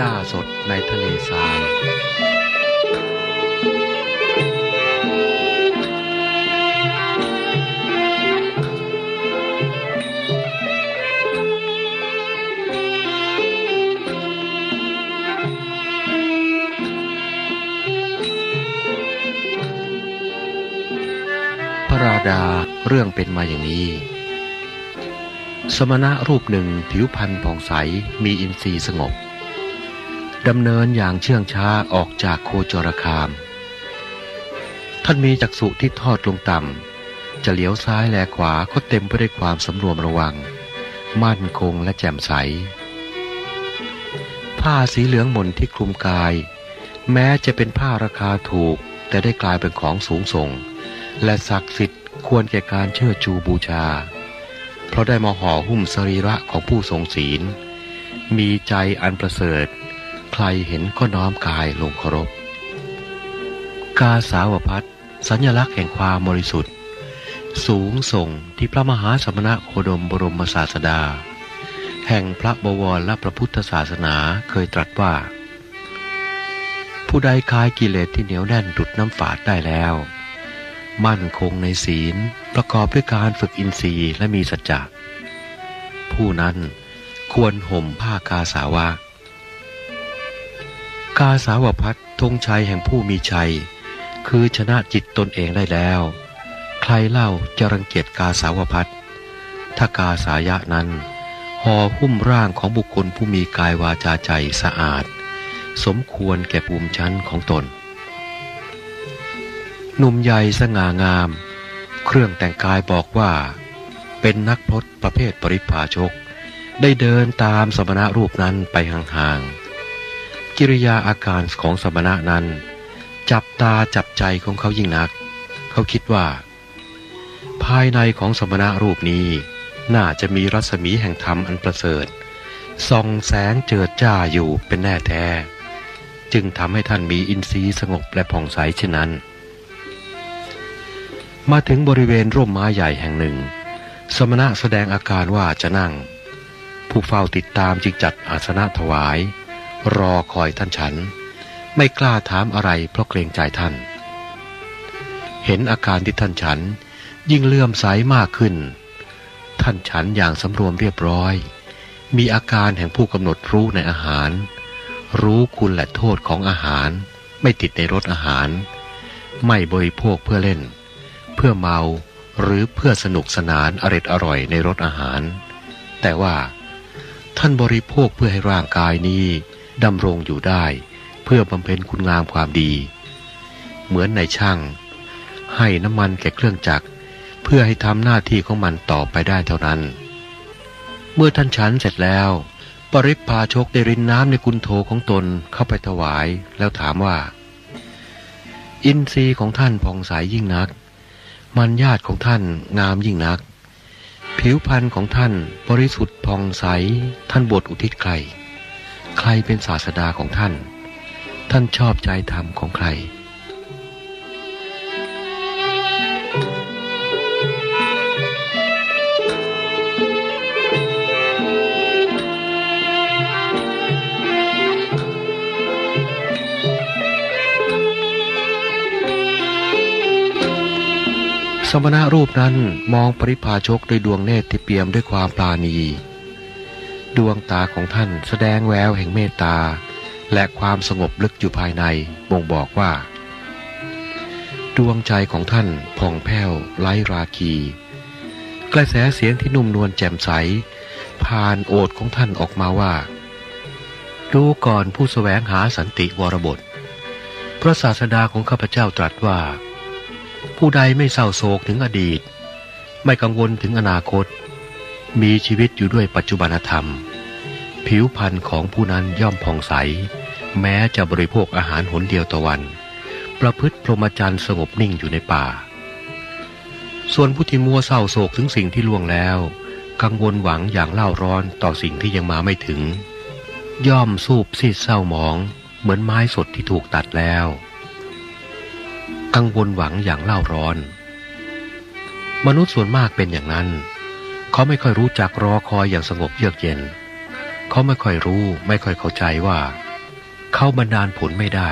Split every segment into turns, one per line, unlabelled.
ญ้าสดในทะเลทราย พระราดาเรื่องเป็นมาอย่างนี้สมณะรูปหนึ่งผิวพรรณผ่องใสมีอินทรีย์สงบ ดำเนินอย่างเชื่องช้าออกจากโคจรคาม ท่านมีจักษุที่ทอดลงต่ำ จะเลี้ยวซ้ายแลขวาก็เต็มไปด้วยความสำรวมระวัง มั่นคงและแจ่มใส ผ้าสีเหลืองหม่นที่คลุมกาย แม้จะเป็นผ้าราคาถูก แต่ได้กลายเป็นของสูงส่ง และศักดิ์สิทธิ์ควรแก่การเชิดชูบูชา เพราะได้มาห่อหุ้มสรีระของผู้ทรงศีล มีใจอันประเสริฐ รเห็นก็น้อมกายลงเคารพ กาสาวพัดสัญลักษณ์แห่งความบริสุทธิ์ สูงส่งที่พระมหาสมณะโคดมบรมศาสดา แห่งพระบวรและพระพุทธศาสนาเคยตรัสว่า ผู้ใดคลายกิเลสที่เหนียวแน่นดุดน้ำฝาดได้แล้ว มั่นคงในศีลประกอบด้วยการฝึกอินทรีย์และมีสัจจะผู้นั้นควรห่มผ้ากาสาวะ กาสาวพัดธงชัยแห่งผู้มีชัย คือชนะจิตตนเองได้แล้ว ใครเล่าจะรังเกียจกาสาวพัดถ้ากาสายะนั้นห่อหุ้มร่างของบุคคลผู้มีกายวาจาใจสะอาด สมควรแก่ภูมิชั้นของตน หนุ่มใหญ่สง่างาม เครื่องแต่งกายบอกว่า เป็นนักพรตประเภทปริพาชก ได้เดินตามสมณะรูปนั้นไปห่างๆ กิริยาอาการของสมณะนั้น จับตาจับใจของเขายิ่งนัก เขาคิดว่า ภายในของสมณะรูปนี้ น่าจะมีรัศมีแห่งธรรมอันประเสริฐส่องแสงเจิดจ้าอยู่เป็นแน่แท้ จึงทำให้ท่านมีอินทรีย์สงบและผ่องใสเช่นนั้น มาถึงบริเวณร่มไม้ใหญ่แห่งหนึ่ง สมณะแสดงอาการว่าจะนั่ง ผู้เฝ้าติดตามจึงจัดอาสนะถวาย รอคอยท่านฉัน ไม่กล้าถามอะไรเพราะเกรงใจท่าน เห็นอาการที่ท่านฉันยิ่งเลื่อมใสมากขึ้น ท่านฉันอย่างสำรวมเรียบร้อย มีอาการแห่งผู้กำหนดรู้ในอาหาร รู้คุณและโทษของอาหาร ไม่ติดในรสอาหาร ไม่บริโภคเพื่อเล่น เพื่อเมาหรือเพื่อสนุกสนานอร็ดอร่อยในรสอาหาร แต่ว่า ท่านบริโภคเพื่อให้ร่างกายนี้ ดำรงอยู่ได้ เพื่อบำเพ็ญคุณงามความดี เหมือนในช่าง ให้น้ำมันแก่เครื่องจักร เพื่อให้ทำหน้าที่ของมันต่อไปได้เท่านั้น เมื่อท่านฉันเสร็จแล้ว ปริพาชกได้รินน้ำในกุนโถของตนเข้าไปถวายแล้วถามว่า อินทรีย์ของท่านผ่องใสยยิ่งนัก มันญาติของท่านงามยิ่งนัก ผิวพรรณของท่านบริสุทธิ์ผ่องใสท่านบวชอุทิศใคร ใครเป็นศาสดาของท่าน ท่านชอบใจธรรมของใคร สมณะรูปนั้นมองปริพาชกด้วยดวงเนตรที่เปี่ยมด้วยความปราณี ดวงตาของท่านแสดงแววแห่งเมตตา และความสงบลึกอยู่ภายในบ่งบอกว่า ดวงใจของท่านผ่องแผ้วไร้ราคี กระแสเสียงที่นุ่มนวลแจ่มใส ผ่านโอดของท่านออกมาว่าดูก่อนผู้สแสวงหาสันติวรบท พระศาสดาของข้าพเจ้าตรัสว่า ผู้ใดไม่เศร้าโศกถึงอดีต ไม่กังวลถึงอนาคต มีชีวิตอยู่ด้วยปัจจุบันธรรม ผิวพรรณของผู้นั้นย่อมผ่องใส แม้จะบริโภคอาหารหนเดียวต่อวัน ประพฤติพรหมจรรย์สงบนิ่งอยู่ในป่า ส่วนผู้ที่มัวเศร้าโศกถึงสิ่งที่ล่วงแล้ว กังวลหวังอย่างเล่าร้อนต่อสิ่งที่ยังมาไม่ถึง ย่อมสูบซีดเศร้าหมอง เหมือนไม้สดที่ถูกตัดแล้ว กังวลหวังอย่างเล่าร้อน มนุษย์ส่วนมากเป็นอย่างนั้น เขาไม่ค่อยรู้จักรอคอยอย่างสงบเยือกเย็น เขาไม่ค่อยรู้ไม่ค่อยเข้าใจว่า เขาบันดาลผลไม่ได้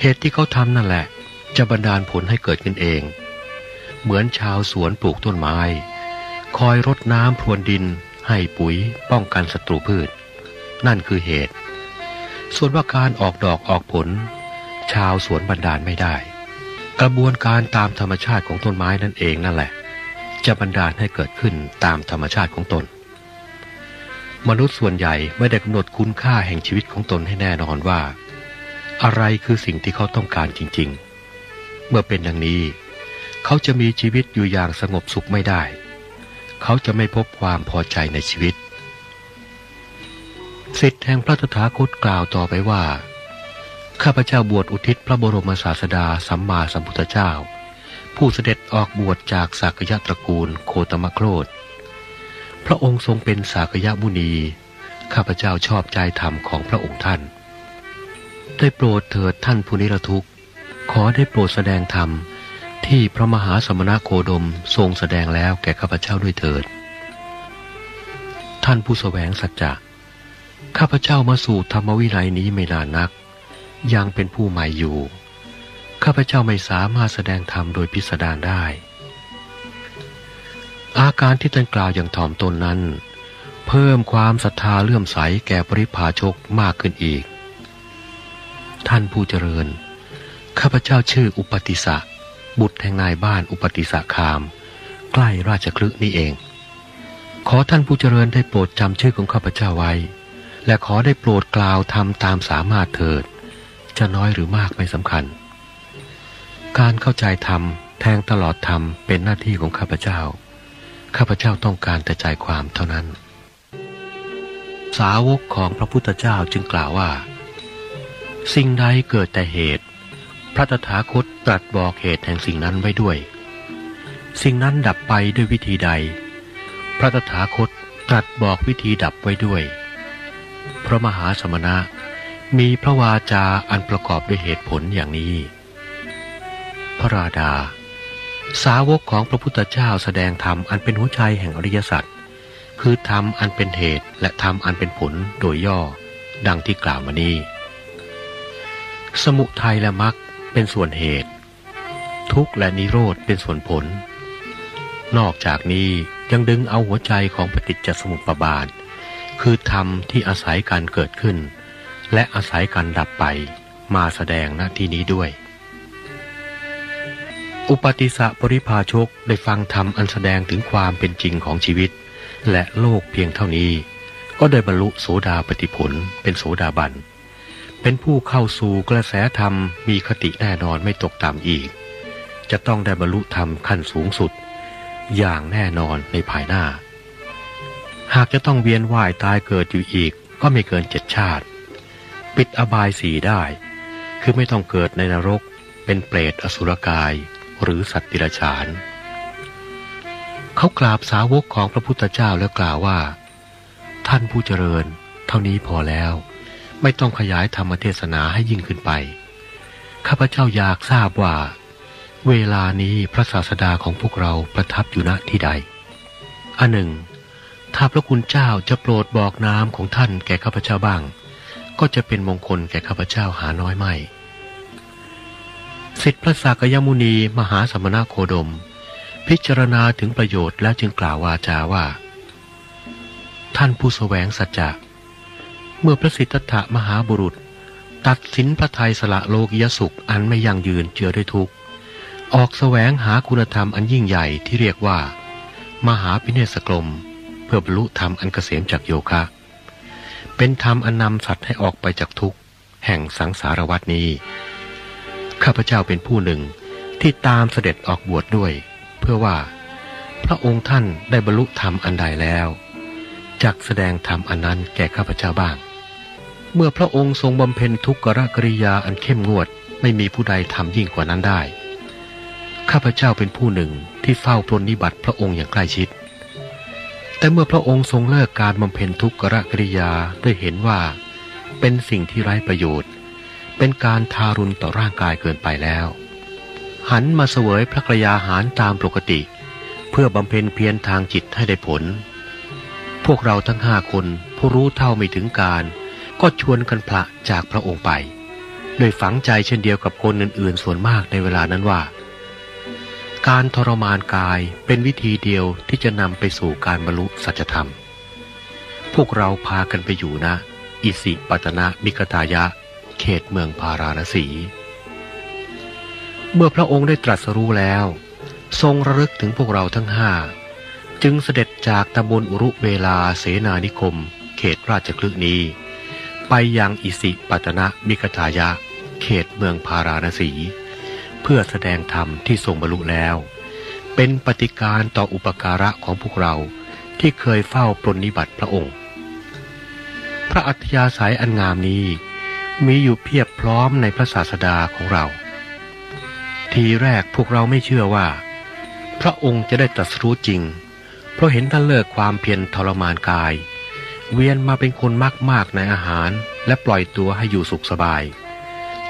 เหตุที่เขาทำนั่นแหละ จะบันดาลผลให้เกิดขึ้นเอง เหมือนชาวสวนปลูกต้นไม้ คอยรดน้ำพรวนดิน ให้ปุ๋ย ป้องกันศัตรูพืช นั่นคือเหตุ ส่วนว่าการออกดอกออกผล ชาวสวนบันดาลไม่ได้ กระบวนการตามธรรมชาติของต้นไม้นั่นเองนั่นแหละ จะบันดาลให้เกิดขึ้นตามธรรมชาติของตน มนุษย์ส่วนใหญ่ไม่ได้กำหนดคุณค่าแห่งชีวิตของตนให้แน่นอนว่า อะไรคือสิ่งที่เขาต้องการจริง ๆ เมื่อเป็นดังนี้ เขาจะมีชีวิตอยู่อย่างสงบสุขไม่ได้ เขาจะไม่พบความพอใจในชีวิตสิทธิแห่งพระตถาคตกล่าวต่อไปว่า ข้าพเจ้าบวชอุทิศพระบรมศาสดาสัมมาสัมพุทธเจ้า ผู้เสด็จออกบวชจากสากยะตระกูลโคตมโครธพระองค์ทรงเป็นสากยะมุนี ข้าพเจ้าชอบใจธรรมของพระองค์ท่าน ได้โปรดเถิดท่านผู้นิรทุกข์ ขอได้โปรดแสดงธรรมที่พระมหาสมณโคดมทรงแสดงแล้วแก่ข้าพเจ้าด้วยเถิด ท่านผู้สแสวงสัจจะข้าพเจ้ามาสู่ธรรมวินัยนี้ไม่นานนัก ยังเป็นผู้ใหม่อยู่ ข้าพเจ้าไม่สามารถแสดงธรรมโดยพิสดารได้ อาการที่ท่านกล่าวอย่างถ่อมตนนั้น เพิ่มความศรัทธาเลื่อมใสแก่ปริพาชกมากขึ้นอีก ท่านผู้เจริญ ข้าพเจ้าชื่ออุปติสะบุตรแห่งนายบ้านอุปติสะคาม ใกล้ราชคลึนี่เอง ขอท่านผู้เจริญได้โปรดจำชื่อของข้าพเจ้าไว้ และขอได้โปรดกล่าวทำตามสามารถเถิด จะน้อยหรือมากไม่สำคัญ การเข้าใจธรรมแทงตลอดธรรมเป็นหน้าที่ของข้าพเจ้า ข้าพเจ้าต้องการแต่ใจความเท่านั้น สาวกของพระพุทธเจ้าจึงกล่าวว่า สิ่งใดเกิดแต่เหตุ พระตถาคตตรัสบอกเหตุแห่งสิ่งนั้นไว้ด้วย สิ่งนั้นดับไปด้วยวิธีใด พระตถาคตตรัสบอกวิธีดับไว้ด้วย พระมหาสมณะมีพระวาจาอันประกอบด้วยเหตุผลอย่างนี้ พระราดา สาวกของพระพุทธเจ้าแสดงธรรมอันเป็นหัวใจแห่งอริยสัจคือธรรมอันเป็นเหตุและธรรมอันเป็นผลโดยย่อ ดังที่กล่าวมานี้สมุทัยและมรรคเป็นส่วนเหตุ ทุกข์และนิโรธเป็นส่วนผล นอกจากนี้ยังดึงเอาหัวใจของปฏิจจสมุปบาท คือธรรมที่อาศัยการเกิดขึ้น และอาศัยการดับไปมาแสดงหน้าที่นี้ด้วย อุปติสะปริภาชกได้ฟังธรรมอันแสดงถึงความเป็นจริงของชีวิต และโลกเพียงเท่านี้ ก็ได้บรรลุโสดาปติผลเป็นโสดาบัน เป็นผู้เข้าสู่กระแสธรรมมีคติแน่นอนไม่ตกต่ำอีก จะต้องได้บรรลุธรรมขั้นสูงสุด อย่างแน่นอนในภายหน้า หากจะต้องเวียนว่ายตายเกิดอยู่อีกก็ไม่เกินเจ็ดชาติ ปิดอบายสีได้ คือไม่ต้องเกิดในนรก เป็นเปรตอสุรกาย หรือสัตว์ติรฉาน เขากราบสาวกของพระพุทธเจ้าแล้วกล่าวว่า ท่านผู้เจริญ เท่านี้พอแล้ว ไม่ต้องขยายธรรมเทศนาให้ยิ่งขึ้นไป ข้าพเจ้าอยากทราบว่า เวลานี้พระศาสดาของพวกเราประทับอยู่ณที่ใดอันหนึ่ง ถ้าพระคุณเจ้าจะโปรดบอกนามของท่านแก่ข้าพเจ้าบ้าง ก็จะเป็นมงคลแก่ข้าพเจ้าหาน้อยไม่ สิทธิพระสากยมุนีมหาสมณโคดม พิจารณาถึงประโยชน์แล้วจึงกล่าววาจาว่า ท่านผู้สแสวงสัจจะเมื่อพระสิทธัตถะมหาบุรุษ ตัดสินพระไทยสละโลกิยสุขอันไม่ยั่งยืนเจือด้วยทุกข์ออกสแสวงหาคุณธรรมอันยิ่งใหญ่ที่เรียกว่า มหาพิเนศกลม เพื่อบรรลุธรรมอันเกษมจากโยคะ เป็นธรรมอันนำสัตว์ให้ออกไปจากทุกข์ แห่งสังสารวัฏนี้ ข้าพเจ้าเป็นผู้หนึ่งที่ตามเสด็จออกบวชดด้วย เพื่อว่า พระองค์ท่านได้บรรลุธรรมอันใดแล้วจักแสดงธรรมอันนั้นแก่ข้าพเจ้าบ้าง เมื่อพระองค์ทรงบำเพ็ญทุกขกริยาอันเข้มงวดไม่มีผู้ใดทำยิ่งกว่านั้นได้ ข้าพเจ้าเป็นผู้หนึ่งที่เฝ้าปรนนิบัติพระองค์อย่างใกล้ชิด แต่เมื่อพระองค์ทรงเลิกการบำเพ็ญทุกขกริยาด้วยเห็นว่า เป็นสิ่งที่ไร้ประโยชน์ เป็นการทารุณต่อร่างกายเกินไปแล้ว หันมาเสวยพระกรยาหารตามปกติ เพื่อบำเพ็ญเพียรทางจิตให้ได้ผล พวกเราทั้งห้าคนผู้รู้เท่าไม่ถึงการ ก็ชวนกันพระจากพระองค์ไปโดยฝังใจเช่นเดียวกับคนอื่นๆ ส่วนมากในเวลานั้นว่า การทรมานกายเป็นวิธีเดียวที่จะนำไปสู่การบรรลุสัจธรรม พวกเราพากันไปอยู่นะ อิสิปตนะมิกตายะ เขตเมืองพาราณสี เมื่อพระองค์ได้ตรัสรู้แล้ว ทรงระลึกถึงพวกเราทั้งห้า จึงเสด็จจากตำบลอุรุเวลาเสนานิคม เขตราชคลึกนี้ไปยังอิสิปตนะมิกทายะ เขตเมืองพาราณสี เพื่อแสดงธรรมที่ทรงบรรลุแล้ว เป็นปฏิการต่ออุปการะของพวกเราที่เคยเฝ้าปรนนิบัติพระองค์ พระอัธยาศัยอันงามนี้ มีอยู่เพียบพร้อมในพระศาสดาของเรา ทีแรกพวกเราไม่เชื่อว่า พระองค์จะได้ตรัสรู้จริง เพราะเห็นท่านเลิกความเพียรทรมานกาย เวียนมาเป็นคนมากมากในอาหารและปล่อยตัวให้อยู่สุขสบาย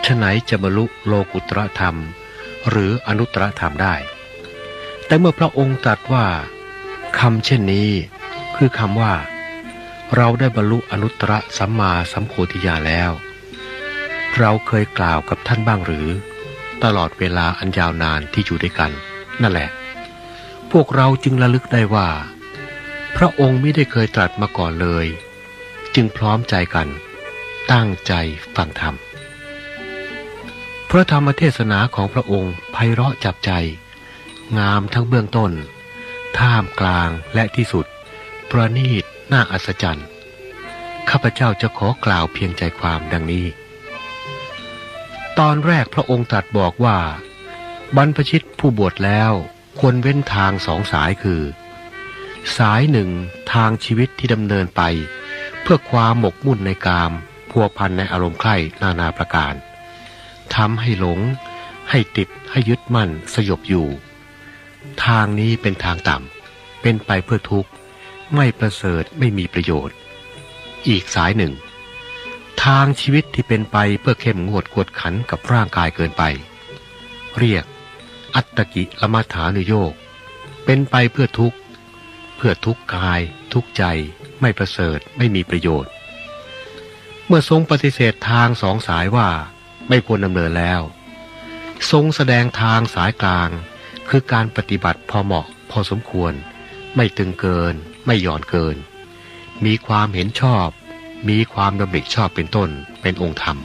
ฉไหนจะบรรลุโลกุตรธรรม หรืออนุตตรธรรมได้ แต่เมื่อพระองค์ตรัสว่าคำเช่นนี้คือคำว่า เราได้บรรลุอนุตตรสัมมาสัมโพธิญาแล้ว เราเคยกล่าวกับท่านบ้างหรือ ตลอดเวลาอันยาวนานที่อยู่ด้วยกัน นั่นแหละ พวกเราจึงระลึกได้ว่า พระองค์ไม่ได้เคยตรัสมาก่อนเลย จึงพร้อมใจกัน ตั้งใจฟังธรรมพระธรรมเทศนาของพระองค์ไพเราะจับใจ งามทั้งเบื้องต้น ท่ามกลางและที่สุด ประณีตน่าอัศจรรย์ ข้าพเจ้าจะขอกล่าวเพียงใจความดังนี้ ตอนแรกพระองค์ตรัสบอกว่า บรรพชิตผู้บวชแล้วควรเว้นทางสองสายคือ สายหนึ่งทางชีวิตที่ดำเนินไป เพื่อความหมกมุ่นในกาม พัวพันในอารมณ์ใคร่นานาประการทำให้หลง ให้ติดให้ยึดมั่นสยบอยู่ ทางนี้เป็นทางต่ำเป็นไปเพื่อทุกข์ ไม่ประเสริฐไม่มีประโยชน์ อีกสายหนึ่ง ทางชีวิตที่เป็นไปเพื่อเข้มงวดกวดขันกับร่างกายเกินไป เรียก อัตตกิลมัฐานุโยกเป็นไปเพื่อทุกข์ เพื่อทุกกาย ทุกใจ ไม่ประเสริฐไม่มีประโยชน์ เมื่อทรงปฏิเสธทางสองสายว่าไม่ควรดำเนินแล้ว ทรงแสดงทางสายกลาง คือการปฏิบัติพอเหมาะพอสมควร ไม่ตึงเกิน ไม่หย่อนเกิน มีความเห็นชอบ มีความดำริชอบเป็นต้นเป็นองค์ธรรม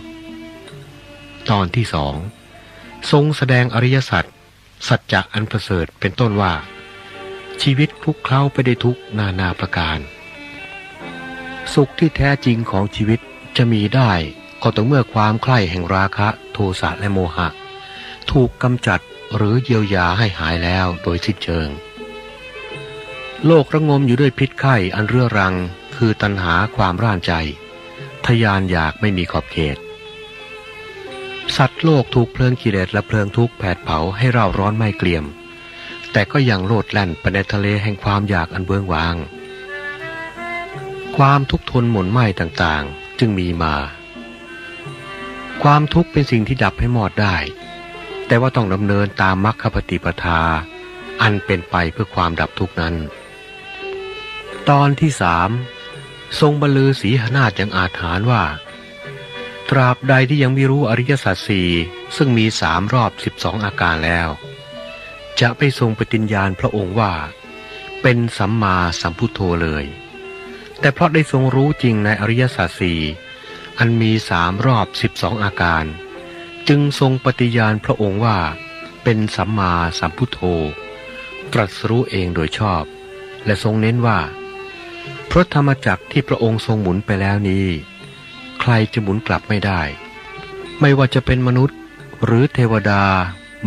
ตอนที่สองทรงแสดงอริยสัจสัจจะอันประเสริฐเป็นต้นว่า ชีวิตคลุกเคล้าไปได้ทุกนานาประการ สุขที่แท้จริงของชีวิตจะมีได้ก็ต่อเมื่อความใคร่แห่งราคะโทสะและโมหะ ถูกกำจัดหรือเยียวยาให้หายแล้วโดยสิ้นเชิง โลกระงมอยู่ด้วยพิษไข้อันเรื้อรัง คือตัณหาความร่านใจ ทยานอยากไม่มีขอบเขต สัตว์โลกถูกเพลิงกิเลสและเพลิงทุกข์แผดเผาให้เราร้อนไม่เกลียม แต่ก็ยังโลดแล่นไปในทะเลแห่งความอยากอันเบื้องวาง ความทุกข์ทนหม่นไหม้ต่างๆ จึงมีมา ความทุกข์เป็นสิ่งที่ดับให้หมดได้ แต่ว่าต้องดำเนินตามมรรคปฏิปทา อันเป็นไปเพื่อความดับทุกข์นั้นตอนที่สาม ทรงบรรลือสีหนาฏอย่างอาถรรพ์ว่า ตราบใดที่ยังไม่รู้อริยสัจสี่ซึ่งมีสามรอบสิบสองอาการแล้ว จะไปทรงปฏิญญาณพระองค์ว่า เป็นสัมมาสัมพุทโธเลย แต่เพราะได้ทรงรู้จริงในอริยสัจสี่อันมีสามรอบสิบสองอาการ จึงทรงปฏิญาณพระองค์ว่า เป็นสัมมาสัมพุทโธ ตรัสรู้เองโดยชอบ และทรงเน้นว่า พระธรรมจักรที่พระองค์ทรงหมุนไปแล้วนี้ ใครจะหมุนกลับไม่ได้ ไม่ว่าจะเป็นมนุษย์หรือเทวดา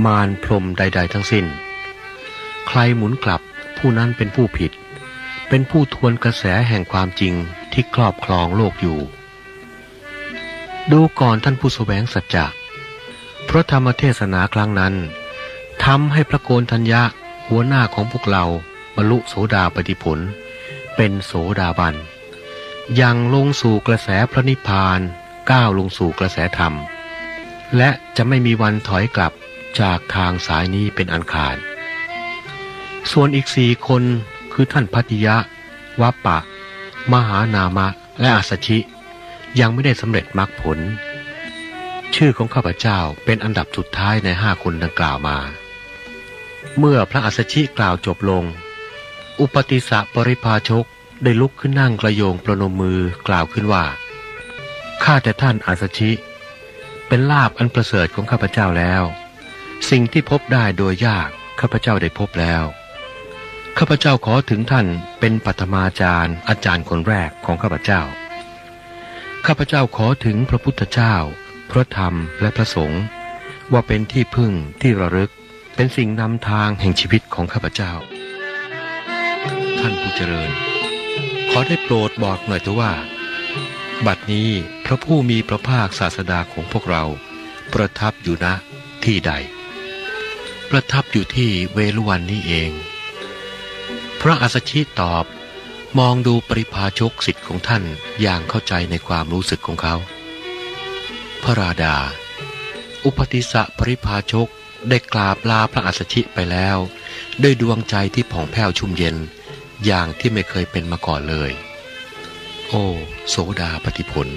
มารพรมใด ๆ ทั้งสิ้น ใครหมุนกลับผู้นั้นเป็นผู้ผิด เป็นผู้ทวนกระแสแห่งความจริงที่ครอบครองโลกอยู่ ดูก่อนท่านผู้แสวงสัจจะเพราะธรรมเทศนาครั้งนั้นทำให้พระโกนทัญญะหัวหน้าของพวกเราบรรลุโสดาปฏิผล เป็นโสดาบันยังลงสู่กระแสพระนิพพานก้าวลงสู่กระแสธรรม และจะไม่มีวันถอยกลับจากทางสายนี้เป็นอันขาด ส่วนอีกสี่คนคือท่านพัติยะวัปปะ มหานามะ และอาสชิ ยังไม่ได้สำเร็จมรรคผล ชื่อของข้าพเจ้าเป็นอันดับสุดท้ายในห้าคนดังกล่าวมา เมื่อพระอัสสชิกล่าวจบลง อุปติสะปริพาชกได้ลุกขึ้นนั่งกระโยงประนมมือกล่าวขึ้นว่า ข้าแต่ท่านอัสสชิ เป็นลาบอันประเสริฐของข้าพเจ้าแล้ว สิ่งที่พบได้โดยยากข้าพเจ้าได้พบแล้ว ข้าพเจ้าขอถึงท่านเป็นปัตมาจารย์อาจารย์คนแรกของข้าพเจ้า ข้าพเจ้าขอถึงพระพุทธเจ้า พระธรรมและพระสงฆ์ว่าเป็นที่พึ่งที่ระลึก เป็นสิ่งนำทางแห่งชีวิตของข้าพเจ้า ท่านผู้เจริญ ขอได้โปรดบอกหน่อยเถอะว่า บัดนี้พระผู้มีพระภาคศาสดาของพวกเรา ประทับอยู่ณที่ใด ประทับอยู่ที่เวลุวันนี้เอง พระอัสชิตอบมองดูปริพาชกสิทธิ์ของท่านอย่างเข้าใจในความรู้สึกของเขา พระราดา อุปติสะปริพาชกได้กราบลาพระอัสสชิไปแล้ว ด้วยดวงใจที่ผ่องแผ้วชุ่มเย็น อย่างที่ไม่เคยเป็นมาก่อนเลย โอ้ โสดาปฏิผล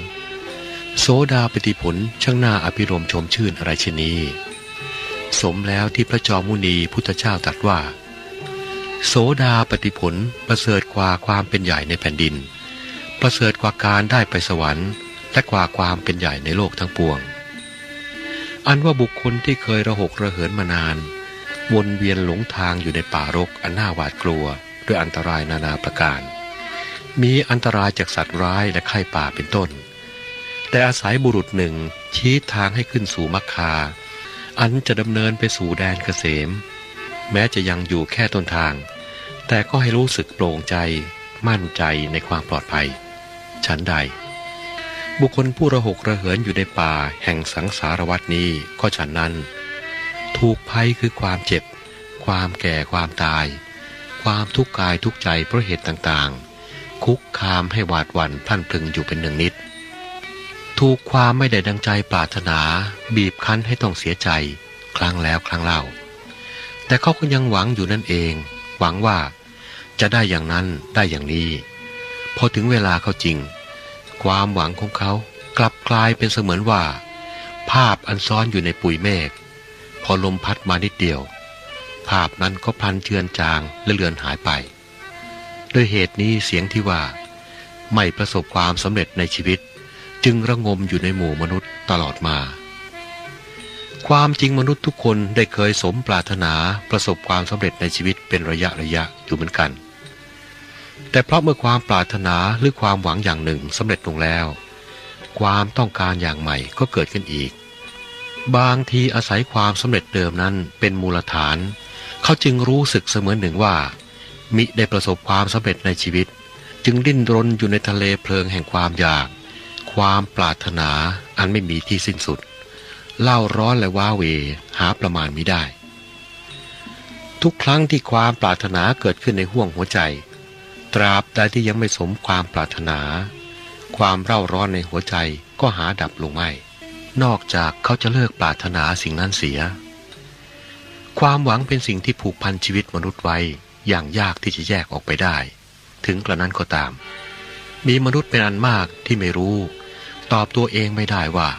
โสดาปฏิผลช่างน่าอภิรมชมชื่นอะไรชนนี้สมแล้วที่พระจอมมุนีพุทธเจ้าตรัสว่า โสดาปฏิผลประเสริฐกว่าความเป็นใหญ่ในแผ่นดิน ประเสริฐกว่าการได้ไปสวรรค์และกว่าความเป็นใหญ่ในโลกทั้งปวง อันว่าบุคคลที่เคยระหกระเหินมานาน วนเวียนหลงทางอยู่ในป่ารกอันน่าหวาดกลัว ด้วยอันตรายนานาประการ มีอันตรายจากสัตว์ร้ายและไข้ป่าเป็นต้น แต่อาศัยบุรุษหนึ่งชี้ทางให้ขึ้นสู่มัคคา อันจะดำเนินไปสู่แดนเกษม แม้จะยังอยู่แค่ต้นทาง แต่ก็ให้รู้สึกโปร่งใจ มั่นใจในความปลอดภัย ฉันใด บุคคลผู้ระหกระเหินอยู่ในป่าแห่งสังสารวัตนี้ก็ฉันนั้น ถูกภัยคือความเจ็บ ความแก่ความตาย ความทุกข์กายทุกใจเพราะเหตุต่างๆ คุกคามให้หวาดหวั่นพลันพึงอยู่เป็นหนึ่งนิด ถูกความไม่ได้ดังใจปรารถนา บีบคั้นให้ต้องเสียใจครั้งแล้วครั้งเล่า แต่เขาก็ยังหวังอยู่นั่นเอง หวังว่าจะได้อย่างนั้นได้อย่างนี้ พอถึงเวลาเขาจริง ความหวังของเขากลับกลายเป็นเสมือนว่า ภาพอันซ้อนอยู่ในปุยเมฆพอลมพัดมานิดเดียว ภาพนั้นก็พลันเชือนจางและเลือนหายไป ด้วยเหตุนี้เสียงที่ว่า ไม่ประสบความสำเร็จในชีวิต จึงระงมอยู่ในหมู่มนุษย์ตลอดมา ความจริงมนุษย์ทุกคนได้เคยสมปรารถนาประสบความสำเร็จในชีวิตเป็นระยะระยะอยู่เหมือนกัน แต่เพราะเมื่อความปรารถนาหรือความหวังอย่างหนึ่งสำเร็จลงแล้ว ความต้องการอย่างใหม่ก็เกิดขึ้นอีกบางทีอาศัยความสำเร็จเดิมนั้นเป็นมูลฐาน เขาจึงรู้สึกเสมือนหนึ่งว่า มิได้ประสบความสำเร็จในชีวิต จึงดิ้นรนอยู่ในทะเลเพลิงแห่งความอยาก ความปรารถนาอันไม่มีที่สิ้นสุด เล่าร้อนและว้าเวหาประมาณมิได้ ทุกครั้งที่ความปรารถนาเกิดขึ้นในห้วงหัวใจ ตราบใดที่ยังไม่สมความปรารถนา ความเร่าร้อนในหัวใจก็หาดับลงไม่นอกจากเขาจะเลิกปรารถนาสิ่งนั้นเสีย ความหวังเป็นสิ่งที่ผูกพันชีวิตมนุษย์ไว้อย่างยากที่จะแยกออกไปได้ ถึงกระนั้นก็ตาม มีมนุษย์เป็นอันมากที่ไม่รู้ ตอบตัวเองไม่ได้ว่า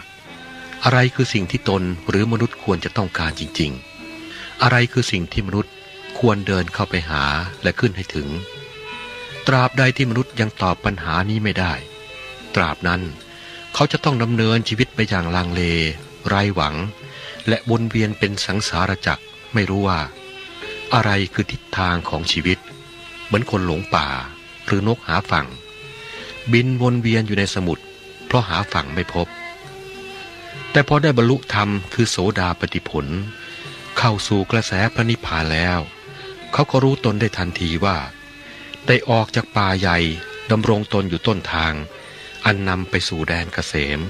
อะไรคือสิ่งที่ตนหรือมนุษย์ควรจะต้องการจริง ๆ อะไรคือสิ่งที่มนุษย์ควรเดินเข้าไปหาและขึ้นให้ถึง ตราบใดที่มนุษย์ยังตอบปัญหานี้ไม่ได้ ตราบนั้นเขาจะต้องดำเนินชีวิตไปอย่างลังเล ไร้หวัง และวนเวียนเป็นสังสารจักร ไม่รู้ว่า อะไรคือทิศทางของชีวิต เหมือนคนหลงป่า หรือนกหาฝั่ง บินวนเวียนอยู่ในสมุทรเพราะหาฝั่งไม่พบ แต่พอได้บรรลุธรรมคือโสดาปฏิผล เข้าสู่กระแสพระนิพพานแล้ว เขาก็รู้ตนได้ทันทีว่า ได้ออกจากป่าใหญ่ดำรงตนอยู่ต้นทาง อันนำไปสู่แดนเกษม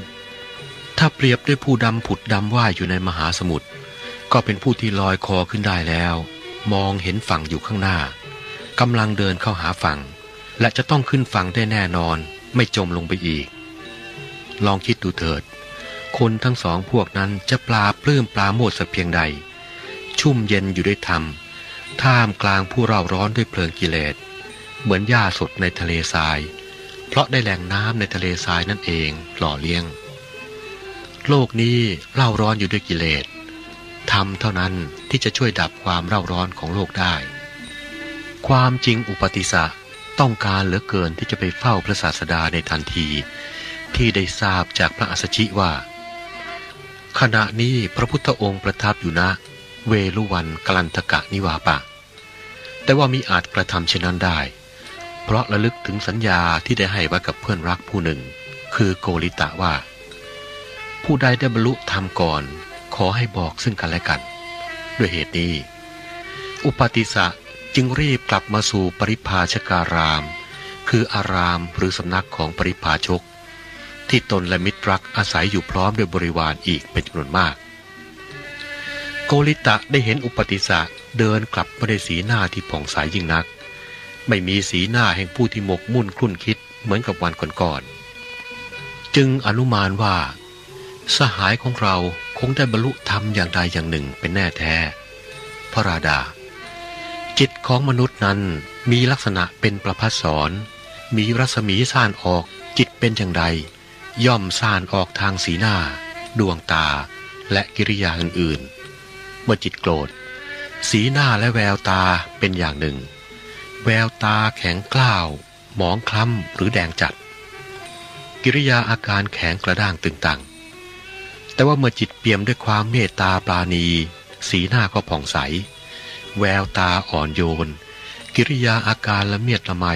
ถ้าเปรียบด้วยผู้ดำผุดดำว่ายอยู่ในมหาสมุทร ก็เป็นผู้ที่ลอยคอขึ้นได้แล้ว มองเห็นฝั่งอยู่ข้างหน้ากำลังเดินเข้าหาฝั่ง และจะต้องขึ้นฝั่งได้แน่นอน ไม่จมลงไปอีก ลองคิดดูเถิด คนทั้งสองพวกนั้นจะปลาปลื้มปลาโมดสักเพียงใด ชุ่มเย็นอยู่ด้วยธรรม ท่ามกลางผู้เร่าร้อนด้วยเพลิงกิเลส เหมือนหญ้าสดในทะเลทราย เพราะได้แหล่งน้ำในทะเลทรายนั่นเองหล่อเลี้ยง โลกนี้เล่าร้อนอยู่ด้วยกิเลส ธรรมเท่านั้นที่จะช่วยดับความเร่าร้อนของโลกได้ ความจริงอุปติสะต้องการเหลือเกินที่จะไปเฝ้าพระศาสดาในทันที ที่ได้ทราบจากพระอัสชิว่า ขณะนี้พระพุทธองค์ประทับอยู่ณเวลุวันกลันทกะนิวาปะ แต่ว่ามีอาจกระทำเช่นนั้นได้ เพราะระลึกถึงสัญญาที่ได้ให้ไว้กับเพื่อนรักผู้หนึ่ง คือโกริตะว่า ผู้ใดได้บรรลุธรรมก่อน ขอให้บอกซึ่งกันและกัน ด้วยเหตุนี้ อุปติสะจึงรีบกลับมาสู่ปริพาชการาม คืออารามหรือสำนักของปริพาชก ที่ตนและมิตรรักอาศัยอยู่พร้อมด้วยบริวารอีกเป็นจำนวนมาก โกริตะได้เห็นอุปติสะเดินกลับมาในสีหน้าที่ผ่องใสยยิ่งนัก ไม่มีสีหน้าแห่งผู้ที่หมกมุ่นคลุ่นคิดเหมือนกับวันก่อนๆจึงอนุมานว่า สหายของเรา คงได้บรรลุธรรมอย่างใดอย่างหนึ่งเป็นแน่แท้ พระราดา จิตของมนุษย์นั้นมีลักษณะเป็นประพัสสอน มีรัศมีซ่านออกจิตเป็นอย่างใด ย่อมซ่านออกทางสีหน้า ดวงตาและกิริยาอื่นๆ เมื่อจิตโกรธ สีหน้าและแววตาเป็นอย่างหนึ่ง แววตาแข็งกล้าว หมองคล้ำหรือแดงจัด กิริยาอาการแข็งกระด้างตึงตัง แต่ว่าเมื่อจิตเปี่ยมด้วยความเมตตาปราณี สีหน้าก็ผ่องใส แววตาอ่อนโยน กิริยาอาการละเมียดละไม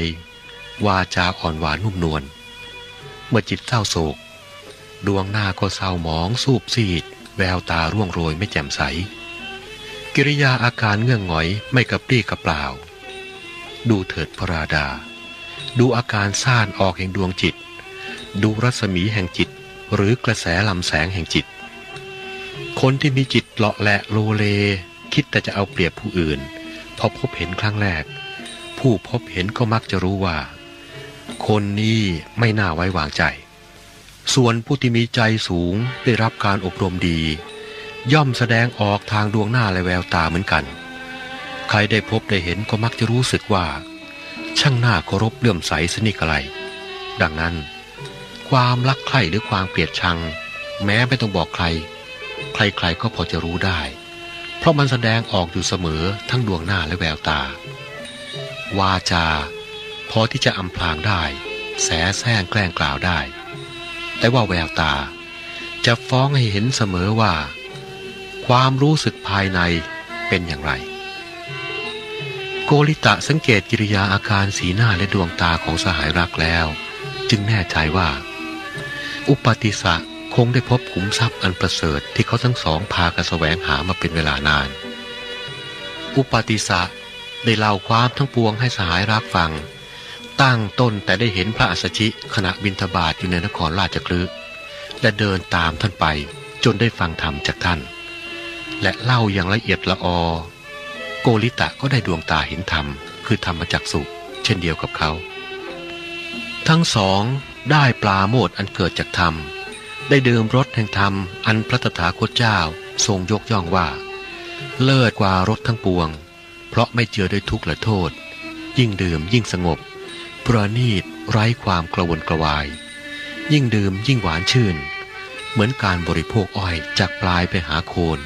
วาจาอ่อนหวานนุ่มนวล เมื่อจิตเศร้าโศก ดวงหน้าก็เศร้าหมองสูบซีด แววตาร่วงโรยไม่แจ่มใส กิริยาอาการเงื่องหงอยไม่กระปรี้กระเปล่า ดูเถิดพระราดา ดูอาการซ่านออกแห่งดวงจิต ดูรัศมีแห่งจิต หรือกระแสลำแสงแห่งจิต คนที่มีจิตเลาะแหละโลเล คิดแต่จะเอาเปรียบผู้อื่น พอพบเห็นครั้งแรก ผู้พบเห็นก็มักจะรู้ว่า คนนี้ไม่น่าไว้วางใจ ส่วนผู้ที่มีใจสูงได้รับการอบรมดี ย่อมแสดงออกทางดวงหน้าและแววตาเหมือนกัน ใครได้พบได้เห็นก็มักจะรู้สึกว่า ช่างหน้าเคารพเลื่อมใสสนิทอะไรดังนั้น ความรักใคร่หรือความเกลียดชัง แม้ไม่ต้องบอกใคร ใครๆก็พอจะรู้ได้ เพราะมันแสดงออกอยู่เสมอทั้งดวงหน้าและแววตา วาจา พอที่จะอำพรางได้ แสแสร้งแกล้งกล่าวได้ แต่ว่าแววตา จะฟ้องให้เห็นเสมอว่า ความรู้สึกภายในเป็นอย่างไร โกริตะสังเกตกิริยาอาการสีหน้าและดวงตาของสหายรักแล้ว จึงแน่ใจว่า อุปติสะคงได้พบขุมทรัพย์อันประเสริฐที่เขาทั้งสองพากันแสวงหามาเป็นเวลานาน อุปติสะได้เล่าความทั้งปวงให้สหายรักฟัง ตั้งต้นแต่ได้เห็นพระอัสสชิขณะบินทบาทอยู่ในนครราชคลึและเดินตามท่านไปจนได้ฟังธรรมจากท่าน และเล่าอย่างละเอียดละออ โกริตะก็ได้ดวงตาเห็นธรรม คือธรรมจักสุเช่นเดียวกับเขา ทั้งสอง ได้ปลาโมดอันเกิดจากธรรม ได้ดื่มรสแห่งธรรม อันพระตถาคตเจ้าทรงยกย่องว่า เลิศกว่ารสทั้งปวง เพราะไม่เจือด้วยทุกข์และโทษ ยิ่งดื่มยิ่งสงบ ประณีตไร้ความกระวนกระวาย ยิ่งดื่มยิ่งหวานชื่น เหมือนการบริโภคอ้อยจากปลายไปหาโคน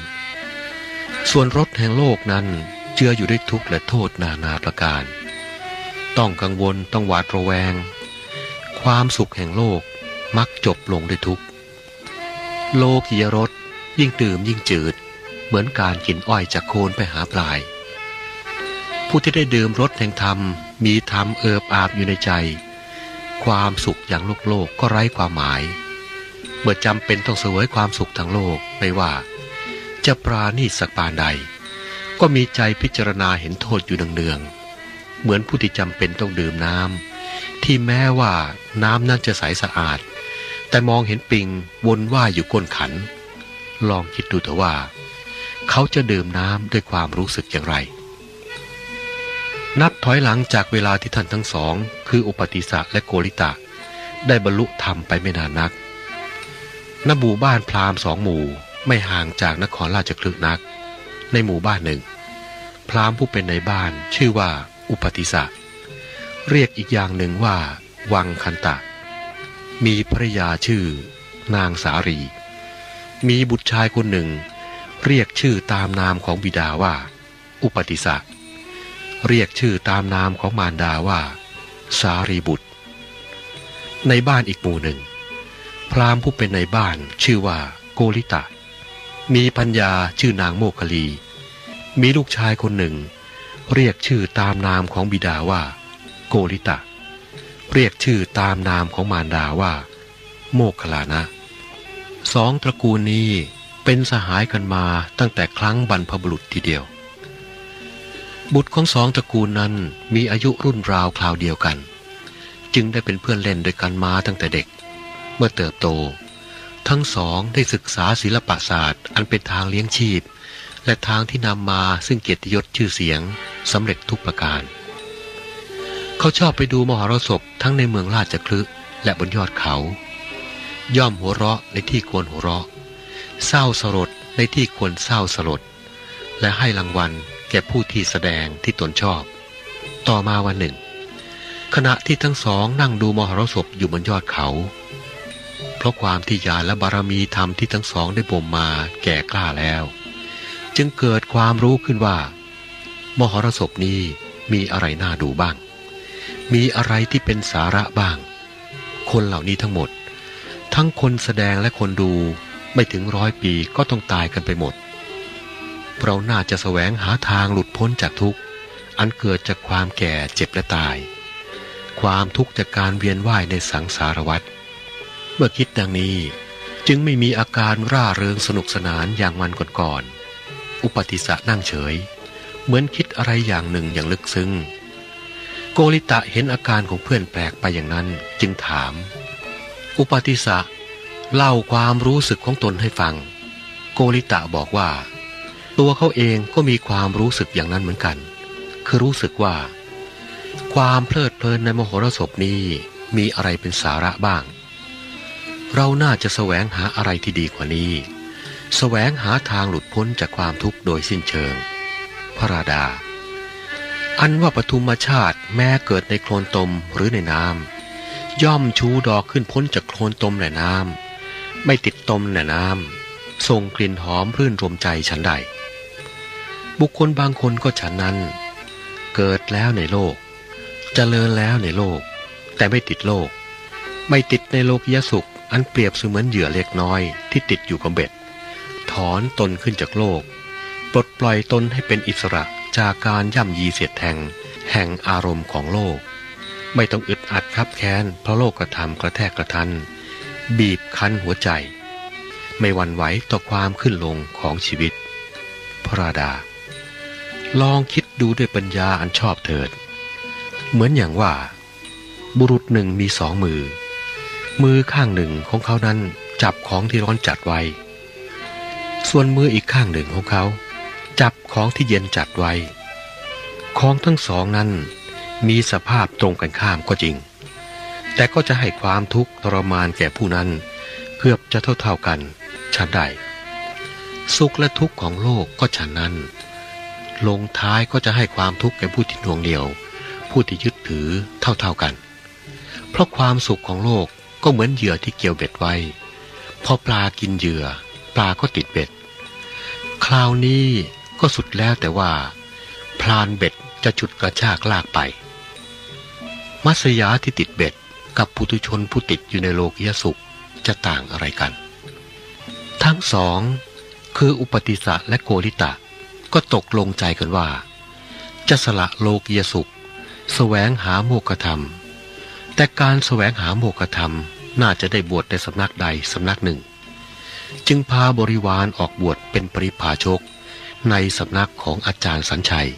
ส่วนรสแห่งโลกนั้นเจืออยู่ด้วยทุกข์และโทษนานาประการ ต้องกังวลต้องหวาดระแวง ความสุขแห่งโลกมักจบลงด้วยทุกข์ โลกียรสยิ่งดื่มยิ่งจืด เหมือนการกินอ้อยจากโคนไปหาปลาย ผู้ที่ได้ดื่มรสแห่งธรรม มีธรรมเอิบอาบอยู่ในใจ ความสุขอย่างโลกโลกก็ไร้ความหมาย เมื่อจำเป็นต้องเสวยความสุขทางโลกไม่ว่า จะปราณีสักปานใด ก็มีใจพิจารณาเห็นโทษอยู่เนืองๆเหมือนผู้ที่จำเป็นต้องดื่มน้ำ ที่แม้ว่าน้ำนั้นจะใสสะอาด แต่มองเห็นปิงวนว่ายอยู่ก้นขัน ลองคิดดูเถอะว่า เขาจะดื่มน้ำด้วยความรู้สึกอย่างไร นับถอยหลังจากเวลาที่ท่านทั้งสอง คืออุปติสะและโกริตะ ได้บรรลุธรรมไปไม่นานนักณหมู่บ้านพราหมณ์สองหมู่ไม่ห่างจากนครราชคลึกนัก ในหมู่บ้านหนึ่ง พราหมณ์ผู้เป็นในบ้านชื่อว่าอุปติสะ เรียกอีกอย่างหนึ่งว่า วังคันตะ มีภรยาชื่อ นางสารี มีบุตรชายคนหนึ่ง เรียกชื่อตามนามของบิดาว่า อุปติสะเรียกชื่อตามนามของมารดาว่า สารีบุตร ในบ้านอีกหมู่หนึ่ง พราหมณ์ผู้เป็นในบ้านชื่อว่าโกริตะ มีพัญญาชื่อนางโมคลี มีลูกชายคนหนึ่ง เรียกชื่อตามนามของบิดาว่า โกริตะ เรียกชื่อตามนามของมารดาว่า โมคลานะ สองตระกูลนี้เป็นสหายกันมาตั้งแต่ครั้งบรรพบุรุษทีเดียว บุตรของสองตระกูลนั้นมีอายุรุ่นราวคราวเดียวกัน จึงได้เป็นเพื่อนเล่นด้วยกันมาตั้งแต่เด็ก เมื่อเติบโต ทั้งสองได้ศึกษาศิลปศาสตร์ อันเป็นทางเลี้ยงชีพ และทางที่นำมาซึ่งเกียรติยศชื่อเสียงสำเร็จทุกประการ เขาชอบไปดูมหรสพทั้งในเมืองราชคลึและบนยอดเขา ย่อมหัวเราะในที่ควรหัวเราะ เศร้าสลดในที่ควรเศร้าสลด และให้รางวัลแก่ผู้ที่แสดงที่ตนชอบ ต่อมาวันหนึ่ง ขณะที่ทั้งสองนั่งดูมหรสพอยู่บนยอดเขา เพราะความที่ญาและบารมีธรรมที่ทั้งสองได้บ่มมาแก่กล้าแล้ว จึงเกิดความรู้ขึ้นว่า มหรสพนี้มีอะไรน่าดูบ้าง มีอะไรที่เป็นสาระบ้าง คนเหล่านี้ทั้งหมด ทั้งคนแสดงและคนดูไม่ถึงร้อยปีก็ต้องตายกันไปหมด เราน่าจะแสวงหาทางหลุดพ้นจากทุกข์ อันเกิดจากความแก่เจ็บและตาย ความทุกข์จากการเวียนว่ายในสังสารวัฏเมื่อคิดดังนี้จึงไม่มีอาการร่าเริงสนุกสนานอย่างวันก่อนๆ อุปติสะนั่งเฉย เหมือนคิดอะไรอย่างหนึ่งอย่างลึกซึ้ง โกริตะเห็นอาการของเพื่อนแปลกไปอย่างนั้นจึงถาม อุปติสะเล่าความรู้สึกของตนให้ฟัง โกริตะบอกว่า ตัวเขาเองก็มีความรู้สึกอย่างนั้นเหมือนกัน คือรู้สึกว่า ความเพลิดเพลินในมโหรสพนี้มีอะไรเป็นสาระบ้าง เราน่าจะแสวงหาอะไรที่ดีกว่านี้ แสวงหาทางหลุดพ้นจากความทุกข์โดยสิ้นเชิง พระราดา อันว่าปฐุมชาติแม้เกิดในโคลนตมหรือในน้ำย่อมชูดอกขึ้นพ้นจากโคลนตมและน้ำไม่ติดตมและน้ำส่งกลิ่นหอมรื่นรมใจฉันใด บุคคลบางคนก็ฉันนั้น เกิดแล้วในโลกจเจริญแล้วในโลก แต่ไม่ติดโลก ไม่ติดในโลกยสุข อันเปรียบเสมือนเหยื่อเล็กน้อยที่ติดอยู่กับเบ็ด ถอนตนขึ้นจากโลก ปลดปล่อยตนให้เป็นอิสระ จากการย่ำยีเสียดแทง แห่งอารมณ์ของโลก ไม่ต้องอึดอัดครับแค้นเพราะโลกกระทำกระแทกกระทัน บีบคั้นหัวใจ ไม่หวั่นไหวต่อความขึ้นลงของชีวิต พระราดา ลองคิดดูด้วยปัญญาอันชอบเถิด เหมือนอย่างว่า บุรุษหนึ่งมีสองมือ มือข้างหนึ่งของเขานั้นจับของที่ร้อนจัดไว้ ส่วนมืออีกข้างหนึ่งของเขา จับของที่เย็นจัดไว้ ของทั้งสองนั้นมีสภาพตรงกันข้ามก็จริง แต่ก็จะให้ความทุกข์ทรมานแก่ผู้นั้นเกือบจะเท่าๆกันฉันใดสุขและทุกข์ของโลกก็ฉันนั้น ลงท้ายก็จะให้ความทุกข์แก่ผู้ที่หน่วงเหนียว ผู้ที่ยึดถือเท่าๆกัน เพราะความสุขของโลกก็เหมือนเหยื่อที่เกี่ยวเบ็ดไว้ พอปลากินเหยื่อ ปลาก็ติดเบ็ด คราวนี้ ก็สุดแล้วแต่ว่า พลานเบ็ดจะจุดกระชากลากไป มัสยาที่ติดเบ็ดกับปุถุชนผู้ติดอยู่ในโลกียสุขจะต่างอะไรกัน ทั้งสองคืออุปติสะและโกริตะ ก็ตกลงใจกันว่า จะสละโลกียสุขแสวงหาโมกธรรม แต่การแสวงหาโมกธรรมน่าจะได้บวชในสำนักใดสำนักหนึ่ง จึงพาบริวารออกบวชเป็นปริพาชก ในสำนักของอาจารย์สัญชัย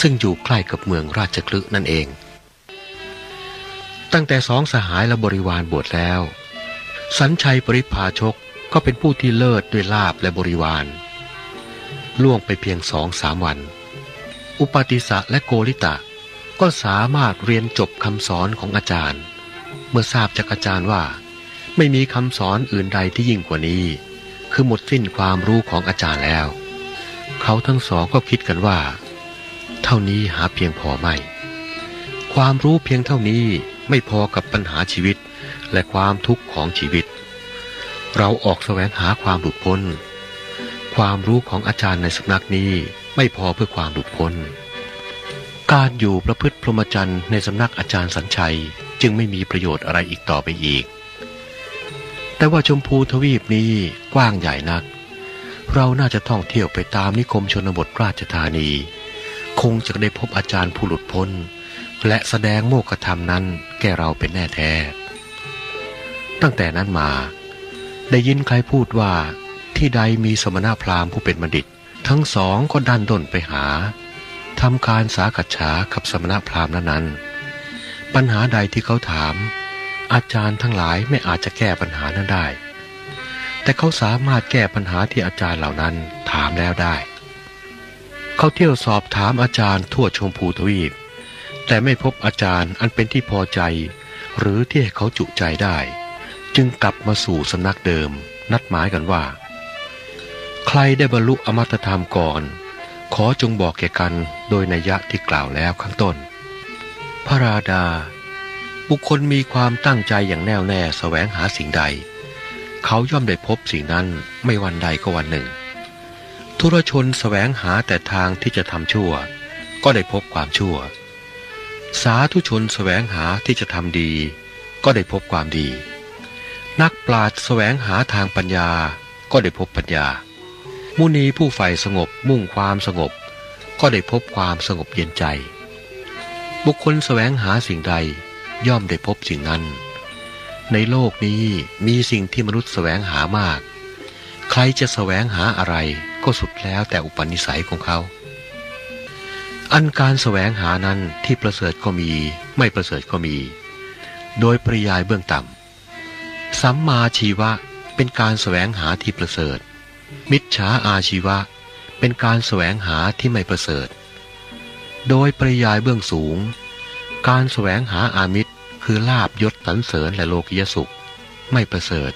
ซึ่งอยู่ใกล้กับเมืองราชคลึนั่นเอง ตั้งแต่สองสหายและบริวารบวชแล้ว สัญชัยปริพาชกก็เป็นผู้ที่เลิศด้วยลาบและบริวาร ล่วงไปเพียงสองสามวัน อุปติสะและโกริตะ ก็สามารถเรียนจบคำสอนของอาจารย์ เมื่อทราบจากอาจารย์ว่า ไม่มีคำสอนอื่นใดที่ยิ่งกว่านี้ คือหมดสิ้นความรู้ของอาจารย์แล้ว เขาทั้งสองก็คิดกันว่า เท่านี้หาเพียงพอไม่ความรู้เพียงเท่านี้ไม่พอกับปัญหาชีวิตและความทุกข์ของชีวิต เราออกแสวงหาความหลุดพ้น ความรู้ของอาจารย์ในสำนักนี้ไม่พอเพื่อความหลุดพ้น การอยู่ประพฤติพรหมจรรย์ในสำนักอาจารย์สัญชัยจึงไม่มีประโยชน์อะไรอีกต่อไปอีก แต่ว่าชมพูทวีปนี้กว้างใหญ่นัก เราน่าจะท่องเที่ยวไปตามนิคมชนบทราชธานี คงจะได้พบอาจารย์ผู้หลุดพ้น และแสดงโมกธรรมนั้นแก่เราเป็นแน่แท้ ตั้งแต่นั้นมา ได้ยินใครพูดว่าที่ใดมีสมณพราหมณ์ผู้เป็นบัณฑิต ทั้งสองก็ดันด้นไปหาทำการสากัดฉากับสมณพราหมณ์นั้นๆปัญหาใดที่เขาถาม อาจารย์ทั้งหลายไม่อาจจะแก้ปัญหานั้นได้ แต่เขาสามารถแก้ปัญหาที่อาจารย์เหล่านั้นถามแล้วได้ เขาเที่ยวสอบถามอาจารย์ทั่วชมพูทวีป แต่ไม่พบอาจารย์อันเป็นที่พอใจ หรือที่ให้เขาจุใจได้ จึงกลับมาสู่สำนักเดิม นัดหมายกันว่า ใครได้บรรลุอมตะธรรมก่อน ขอจงบอกแก่กันโดยนัยยะที่กล่าวแล้วข้างต้น พระราดา บุคคลมีความตั้งใจอย่างแน่วแน่แสวงหาสิ่งใด เขาย่อมได้พบสิ่งนั้นไม่วันใดก็วันหนึ่ง ทุรชนแสวงหาแต่ทางที่จะทำชั่ว ก็ได้พบความชั่ว สาธุชนแสวงหาที่จะทำดี ก็ได้พบความดี นักปราชญ์แสวงหาทางปัญญา ก็ได้พบปัญญา มุนีผู้ใฝ่สงบมุ่งความสงบ ก็ได้พบความสงบเย็นใจ บุคคลแสวงหาสิ่งใดย่อมได้พบสิ่งนั้น ในโลกนี้มีสิ่งที่มนุษย์แสวงหามาก ใครจะแสวงหาอะไรก็สุดแล้วแต่อุปนิสัยของเขา อันการแสวงหานั้นที่ประเสริฐก็มี ไม่ประเสริฐก็มี โดยปริยายเบื้องต่ำสัมมาชีวะเป็นการแสวงหาที่ประเสริฐ มิจฉาอาชีวะเป็นการแสวงหาที่ไม่ประเสริฐ โดยปริยายเบื้องสูง การแสวงหาอามิตร คือลาบยศสรรเสริญและโลกิยสุข ไม่ประเสริฐ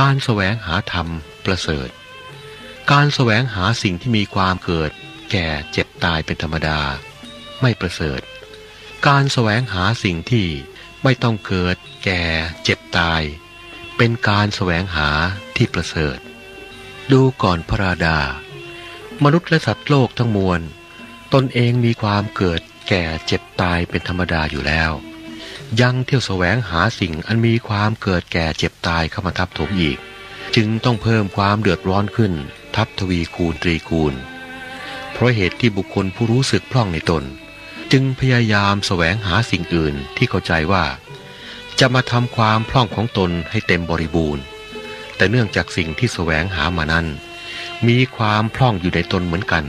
การแสวงหาธรรมประเสริฐ การแสวงหาสิ่งที่มีความเกิด แก่เจ็บตายเป็นธรรมดา ไม่ประเสริฐ การแสวงหาสิ่งที่ไม่ต้องเกิด แก่เจ็บตาย เป็นการแสวงหาที่ประเสริฐ ดูก่อนพระราดา มนุษย์และสัตว์โลกทั้งมวล ตนเองมีความเกิดแก่เจ็บตายเป็นธรรมดาอยู่แล้ว ยังเที่ยวแสวงหาสิ่งอันมีความเกิดแก่เจ็บตายเข้ามาทับถมอีก จึงต้องเพิ่มความเดือดร้อนขึ้น ทับทวีคูณตรีคูณ เพราะเหตุที่บุคคลผู้รู้สึกพร่องในตน จึงพยายามแสวงหาสิ่งอื่นที่เข้าใจว่า จะมาทำความพร่องของตนให้เต็มบริบูรณ์ แต่เนื่องจากสิ่งที่แสวงหามานั้น มีความพร่องอยู่ในตนเหมือนกัน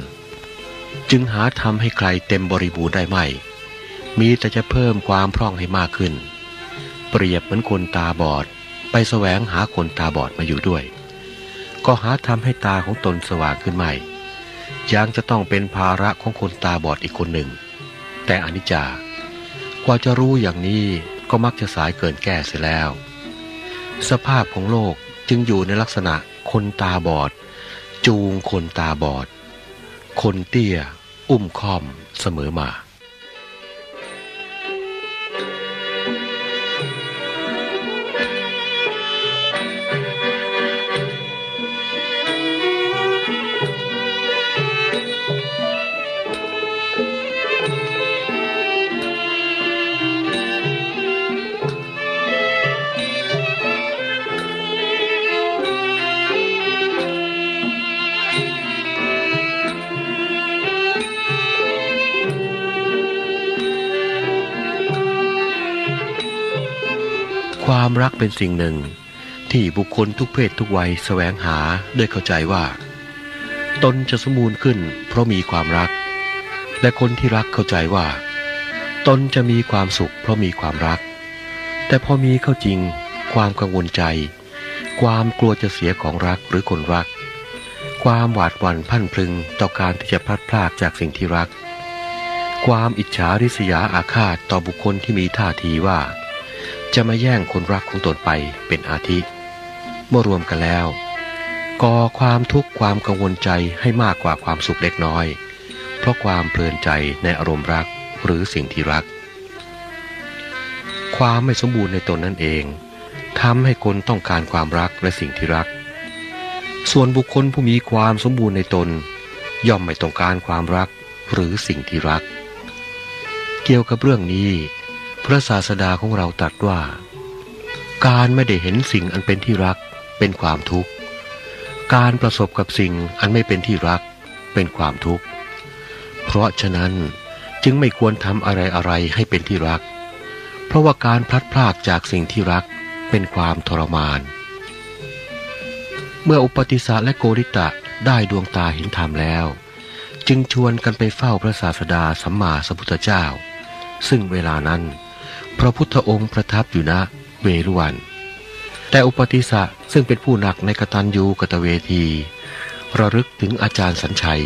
จึงหาทำให้ใครเต็มบริบูรณ์ได้ไม่ มีแต่จะเพิ่มความพร่องให้มากขึ้น เปรียบเหมือนคนตาบอด ไปแสวงหาคนตาบอดมาอยู่ด้วย ก็หาทำให้ตาของตนสว่างขึ้นไม่ยังจะต้องเป็นภาระของคนตาบอดอีกคนหนึ่ง แต่อนิจจากว่าจะรู้อย่างนี้ก็มักจะสายเกินแก้เสียแล้ว สภาพของโลกจึงอยู่ในลักษณะคนตาบอด จูงคนตาบอด คนเตี้ย อุ้มค่อมเสมอมา รักเป็นสิ่งหนึ่ง ที่บุคคลทุกเพศทุกวัยแสวงหาด้วยเข้าใจว่า ตนจะสมบูรณ์ขึ้นเพราะมีความรัก และคนที่รักเข้าใจว่า ตนจะมีความสุขเพราะมีความรัก แต่พอมีเข้าจริง ความกังวลใจ ความกลัวจะเสียของรักหรือคนรัก ความหวาดหวั่นพันพลึงต่อการที่จะพลัดพรากจากสิ่งที่รัก ความอิจฉาริษยาอาฆาตต่อบุคคลที่มีท่าทีว่า จะมาแย่งคนรักของตนไปเป็นอาทิ เมื่อรวมกันแล้วก่อความทุกข์ความกังวลใจให้มากกว่าความสุขเล็กน้อย เพราะความเพลินใจในอารมณ์รักหรือสิ่งที่รัก ความไม่สมบูรณ์ในตนนั่นเองทำให้คนต้องการความรักและสิ่งที่รัก ส่วนบุคคลผู้มีความสมบูรณ์ในตน ย่อมไม่ต้องการความรักหรือสิ่งที่รัก เกี่ยวกับเรื่องนี้ พระศาสดาของเราตรัสว่า การไม่ได้เห็นสิ่งอันเป็นที่รักเป็นความทุกข์ การประสบกับสิ่งอันไม่เป็นที่รักเป็นความทุกข์ เพราะฉะนั้นจึงไม่ควรทำอะไรอะไรให้เป็นที่รัก เพราะว่าการพลัดพรากจากสิ่งที่รักเป็นความทรมาน เมื่ออุปติสสะและโกริตะได้ดวงตาเห็นธรรมแล้ว จึงชวนกันไปเฝ้าพระศาสดาสัมมาสัมพุทธเจ้า ซึ่งเวลานั้น พระพุทธองค์ประทับอยู่ณเวรุวัน แต่อุปติสสะซึ่งเป็นผู้หนักในกตัญญูกตเวที ระลึกถึงอาจารย์สัญชัย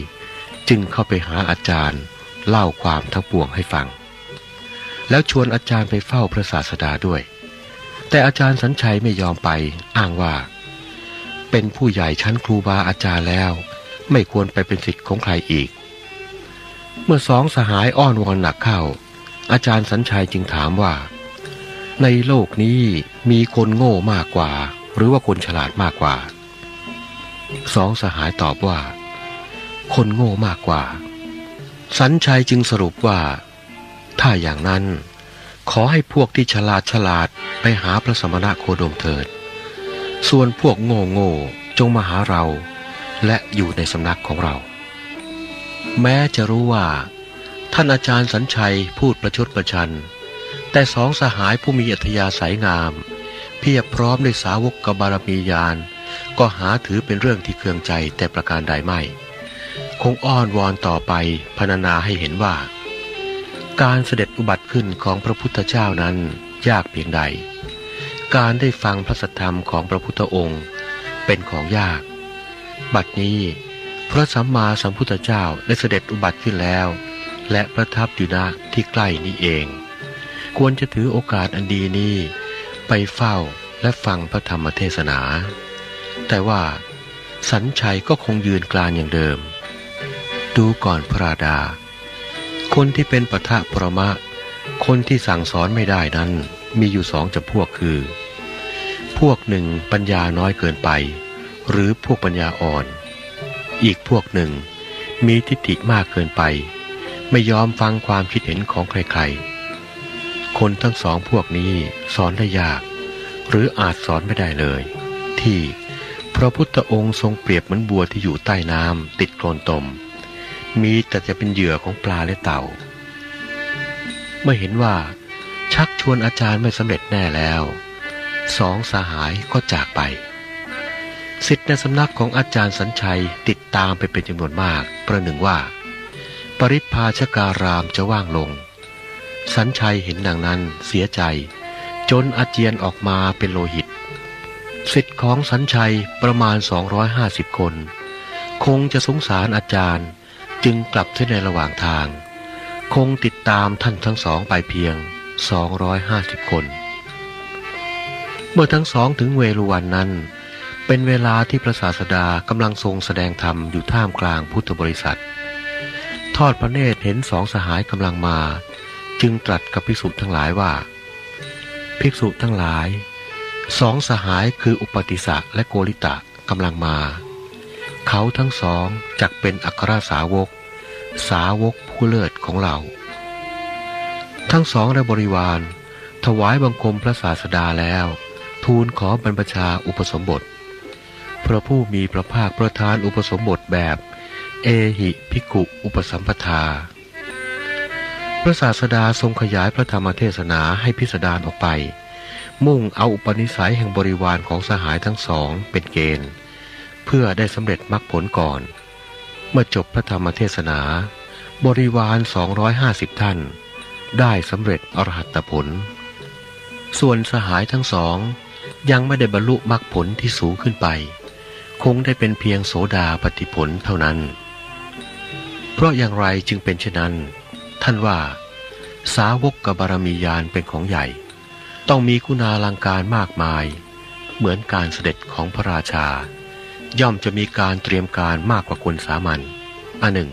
จึงเข้าไปหาอาจารย์เล่าความทั้งปวงให้ฟัง แล้วชวนอาจารย์ไปเฝ้าพระศาสดาด้วย แต่อาจารย์สัญชัยไม่ยอมไปอ้างว่า เป็นผู้ใหญ่ชั้นครูบาอาจารย์แล้ว ไม่ควรไปเป็นศิษย์ของใครอีก เมื่อสองสหายอ้อนวอนหนักเข้า อาจารย์สัญชัยจึงถามว่า ในโลกนี้มีคนโง่มากกว่า หรือว่าคนฉลาดมากกว่า สองสหายตอบว่า คนโง่มากกว่า สัญชัยจึงสรุปว่า ถ้าอย่างนั้น ขอให้พวกที่ฉลาดฉลาดไปหาพระสมณะโคดมเถิด ส่วนพวกโง่โง่จงมาหาเรา และอยู่ในสำนักของเรา แม้จะรู้ว่า ท่านอาจารย์สัญชัยพูดประชดประชัน แต่สองสหายผู้มีอัธยาศัยงาม เพียบพร้อมในสาวกกบารมียาน ก็หาถือเป็นเรื่องที่เคืองใจแต่ประการใดไม่ คงอ้อนวอนต่อไปพรรณนาให้เห็นว่า การเสด็จอุบัติขึ้นของพระพุทธเจ้านั้นยากเพียงใด การได้ฟังพระสัทธรรมของพระพุทธองค์เป็นของยาก บัดนี้พระสัมมาสัมพุทธเจ้าได้เสด็จอุบัติขึ้นแล้ว และประทับอยู่ณที่ใกล้นี้เอง ควรจะถือโอกาสอันดีนี้ ไปเฝ้าและฟังพระธรรมเทศนา แต่ว่า สัญชัยก็คงยืนกลางอย่างเดิม ดูก่อนพระราดา คนที่เป็นปะทะประมะ คนที่สั่งสอนไม่ได้นั้น มีอยู่สองจำพวกคือ พวกหนึ่งปัญญาน้อยเกินไป หรือพวกปัญญาอ่อน อีกพวกหนึ่งมีทิฏฐิมากเกินไป ไม่ยอมฟังความคิดเห็นของใครๆ คนทั้งสองพวกนี้สอนได้ยาก หรืออาจสอนไม่ได้เลย ที่พระพุทธองค์ทรงเปรียบเหมือนบัวที่อยู่ใต้น้ำติดโคลนตม มีแต่จะเป็นเหยื่อของปลาและเต่า เมื่อเห็นว่า ชักชวนอาจารย์ไม่สำเร็จแน่แล้ว สองสหายก็จากไปสิทธิ์ในสำนักของอาจารย์สัญชัยติดตามไปเป็นจำนวนมาก ประหนึ่งว่า ปริพาชการามจะว่างลง สัญชัยเห็นดังนั้นเสียใจ จนอาเจียนออกมาเป็นโลหิตสิทธิ์ของสัญชัยประมาณ 250 คน คงจะสงสารอาจารย์จึงกลับที่ในระหว่างทาง คงติดตามท่านทั้งสองไปเพียง 250 คน เมื่อทั้งสองถึงเวรุวันนั้น เป็นเวลาที่พระศาสดากำลังทรงแสดงธรรมอยู่ท่ามกลางพุทธบริษัท ทอดพระเนตรเห็นสองสหายกำลังมา จึงตรัสกับภิกษุทั้งหลายว่า ภิกษุทั้งหลาย สองสหายคืออุปติสะและโกริตะกำลังมา เขาทั้งสองจักเป็นอัครสาวก สาวกผู้เลิศของเรา ทั้งสองและบริวาร ถวายบังคมพระศาสดาแล้ว ทูลขอบรรพชาอุปสมบท พระผู้มีพระภาคประทานอุปสมบทแบบ เอหิภิกขุอุปสัมปทา พระศาสดาทรงขยายพระธรรมเทศนาให้พิสดารออกไป มุ่งเอาอุปนิสัยแห่งบริวารของสหายทั้งสองเป็นเกณฑ์ เพื่อได้สำเร็จมรรคผลก่อน เมื่อจบพระธรรมเทศนา บริวาร 250 ท่าน ได้สำเร็จอรหัตผล ส่วนสหายทั้งสองยังไม่ได้บรรลุมรรคผลที่สูงขึ้นไป คงได้เป็นเพียงโสดาปฏิผลเท่านั้น เพราะอย่างไรจึงเป็นเช่นนั้น ท่านว่า สาวกกับบารมียานเป็นของใหญ่ ต้องมีคุณาลังการมากมาย เหมือนการเสด็จของพระราชา ย่อมจะมีการเตรียมการมากกว่าคนสามัญอันหนึ่ง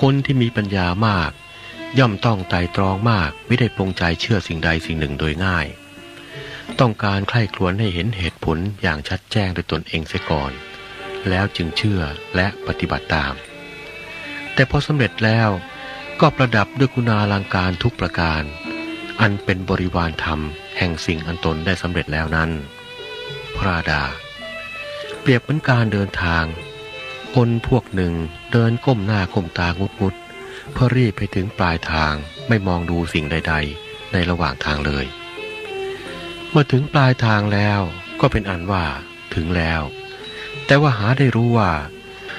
คนที่มีปัญญามาก ย่อมต้องไตรตรองมากไม่ได้ปรงใจเชื่อสิ่งใดสิ่งหนึ่งโดยง่าย ต้องการใคร่ครวญให้เห็นเหตุผลอย่างชัดแจ้งด้วยตนเองเสียก่อน แล้วจึงเชื่อและปฏิบัติตาม แต่พอสำเร็จแล้วก็ประดับด้วยคุณาลังการทุกประการ อันเป็นบริวารธรรมแห่งสิ่งอันตนได้สำเร็จแล้วนั้น พระดา เปรียบเหมือนการเดินทาง คนพวกหนึ่งเดินก้มหน้าก้มตางุดงุดเพื่อรีบไปถึงปลายทางไม่มองดูสิ่งใด ๆ ในระหว่างทางเลย เมื่อถึงปลายทางแล้วก็เป็นอันว่าถึงแล้ว แต่ว่าหาได้รู้ว่า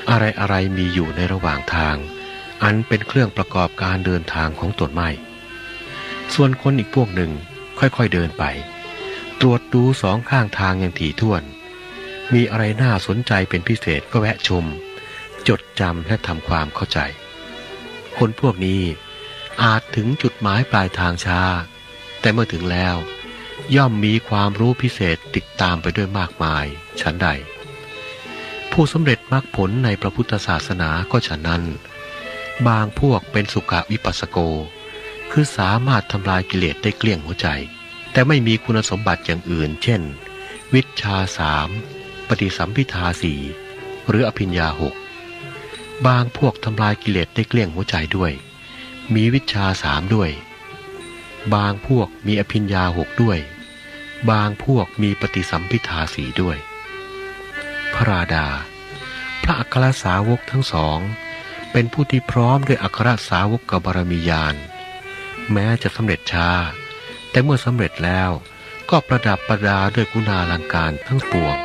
อะไรอะไรมีอยู่ในระหว่างทาง อันเป็นเครื่องประกอบการเดินทางของตนไม่ ส่วนคนอีกพวกหนึ่งค่อยๆเดินไป ตรวจดูสองข้างทางอย่างถี่ถ้วน มีอะไรน่าสนใจเป็นพิเศษก็แวะชม จดจำและทำความเข้าใจ คนพวกนี้อาจถึงจุดหมายปลายทางช้า แต่เมื่อถึงแล้ว ย่อมมีความรู้พิเศษติดตามไปด้วยมากมาย ฉันใด ผู้สำเร็จมรรคผลในพระพุทธศาสนาก็ฉะนั้น บางพวกเป็นสุขวิปัสสโก คือสามารถทำลายกิเลสได้เกลี้ยงหัวใจ แต่ไม่มีคุณสมบัติอย่างอื่น เช่น วิชาสามปฏิสัมพิทาสี่หรืออภิญญาหกบางพวกทำลายกิเลสได้เกลี้ยงหัวใจด้วย มีวิชาสามด้วย บางพวกมีอภิญญาหกด้วย บางพวกมีปฏิสัมพิทาสีด้วย ระราดา พระอัครสาวกทั้งสอง เป็นผู้ที่พร้อมด้วยอัครสาวกกับบารมียาน แม้จะสำเร็จช้า แต่เมื่อสำเร็จแล้วก็ประดับประดาด้วยกุณาลังการทั้งปวง